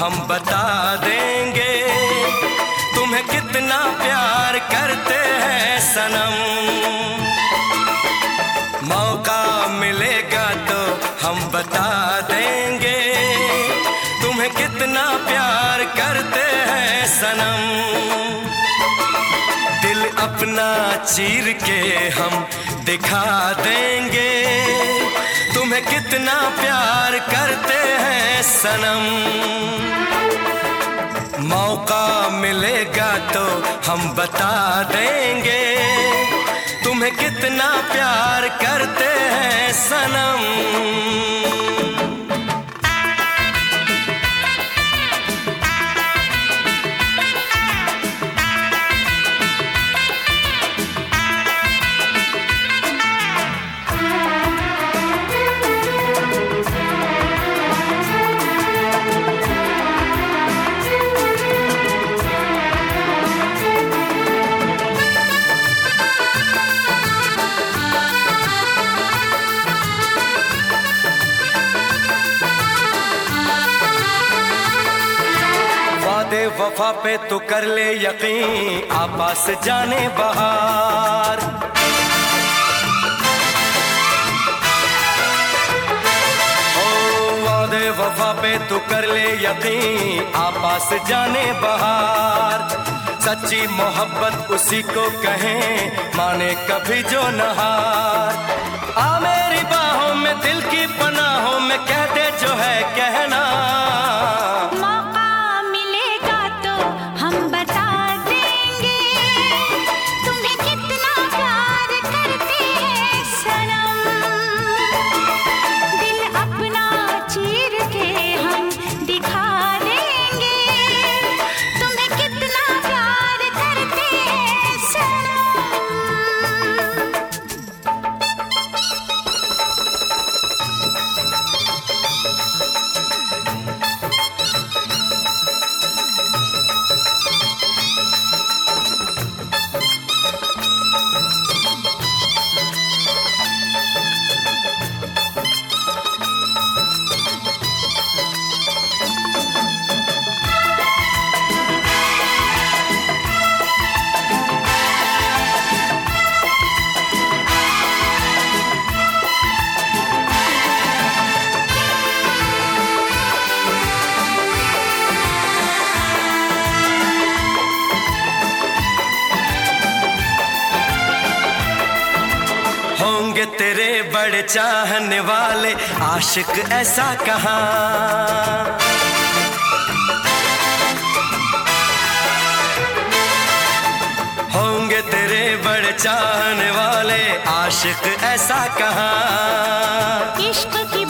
हम बता देंगे तुम्हें कितना प्यार करते हैं सनम। मौका मिलेगा तो हम बता देंगे तुम्हें कितना प्यार करते हैं सनम। दिल अपना चीर के हम दिखा देंगे तुम्हें कितना प्यार करते हैं सनम। मिलेगा तो हम बता देंगे। तुम्हें कितना प्यार करते हैं सनम। वफा पे तो कर ले यकीन, आपस जाने बहार। ओ, वादे वफा पे तो कर ले यकीन, आपस जाने बहार। सच्ची मोहब्बत उसी को कहें, माने कभी जो नहार। आ मेरी बाहों में दिल की पनाहों तेरे बड़े चाहने वाले आशिक ऐसा कहा? होंगे तेरे बड़े चाहने वाले आशिक ऐसा कहा? इश्क की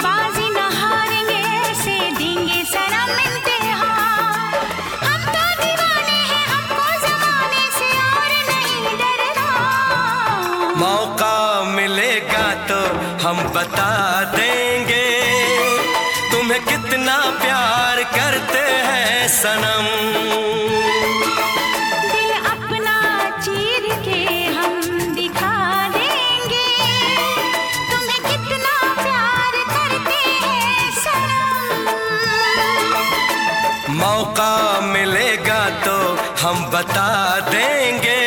हम बता देंगे तुम्हें कितना प्यार करते हैं सनम। अपना चीर के हम दिखा देंगे तुम्हें कितना प्यार करते हैं सनम। मौका मिलेगा तो हम बता देंगे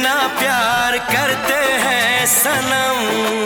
कितना प्यार करते हैं सनम।